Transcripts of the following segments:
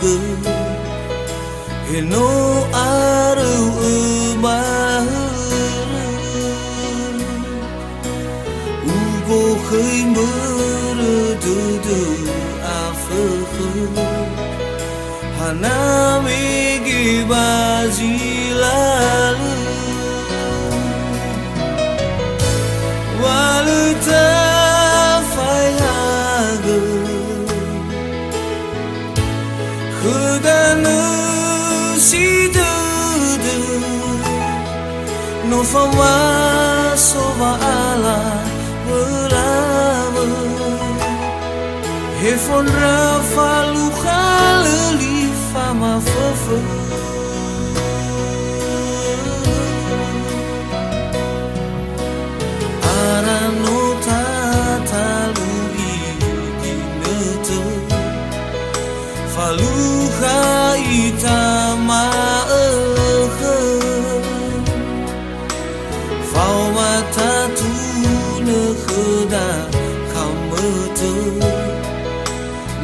くへのある馬 Ugohai merdudu afehu Hanami gibazi no fama sova ala berama Hefon rafa luka leli fama fefe Arano tatalu iginete Faluha itama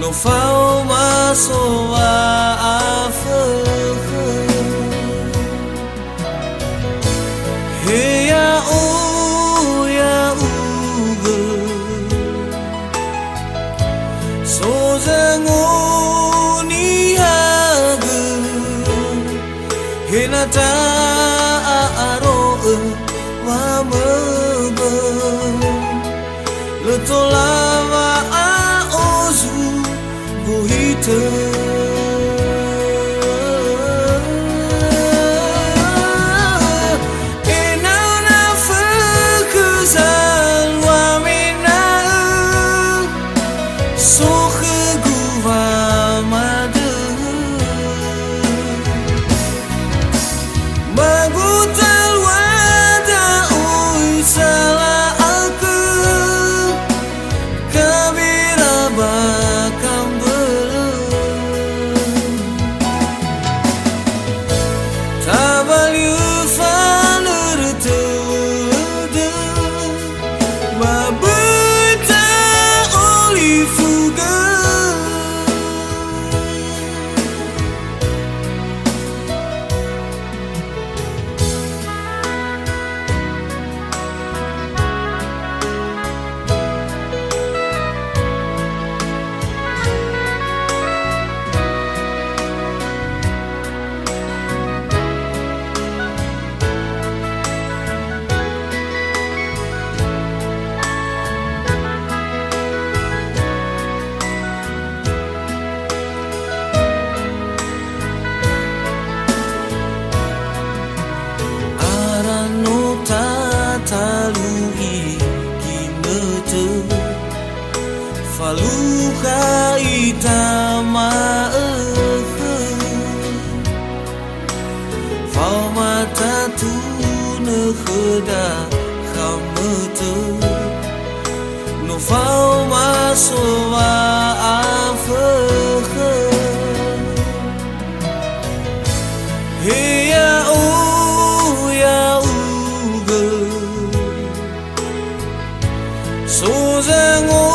no phao ma so wa a phơ he ya o ya u ge so zang o ni ha ge he na ta a a ro wa mơ bơ le to la faluha itama phao ma ta tu nơ khda khamte no phao ma so va a phơ Hey ya ya u ge. So ra o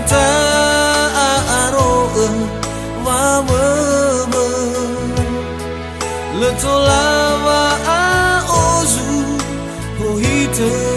ta aroa và mơ mơ. Le tô la và a ozu ho thơ.